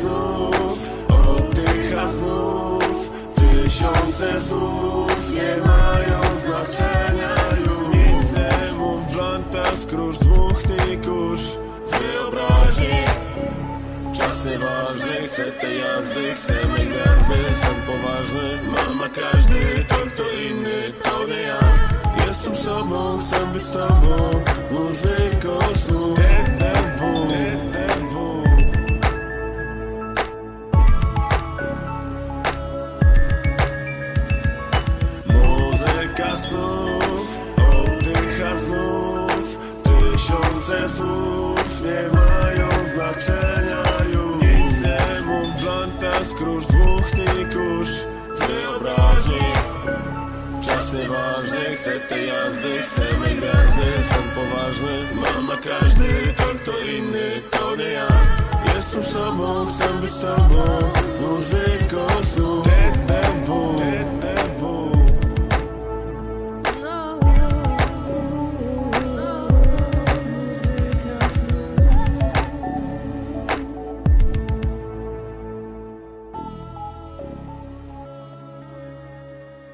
snów Oddycha znów Tysiące słów Nie mają znaczenia już. Nic nie mów, blanta skróż Dmuchnij kurz. Wyobraźni Czas nieważny, chcę tej jazdy Chcemy gwiazdy, są poważny Mama każdy, to kto inny, to nie ja. Jestem sobą, chcę być z tobą Muzyką słów Muzyka snów, oddycha znów. Tysiące słów nie mają znaczenia już. Nic nie mów, blanta skróż, dmuchnij kurz wyobraźni Czas nieważny, chcę tej jazdy, chcemy gwiazdy, są poważny Mama każdy, to kto inny, to nie ja. Jestem sobą, chcę być z tobą, snów